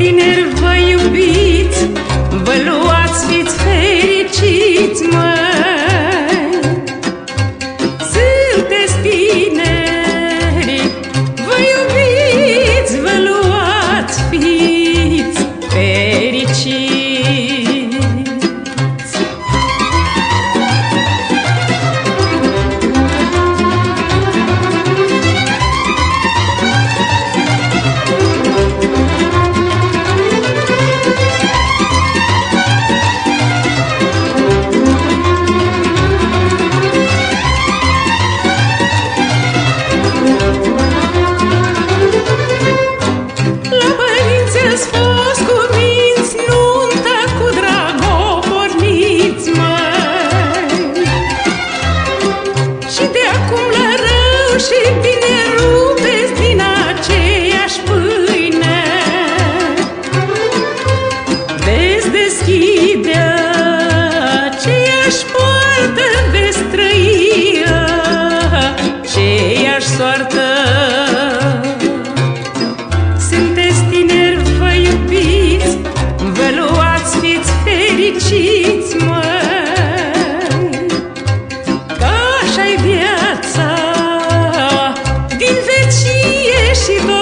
tineri vă iubiți, vă luați éxito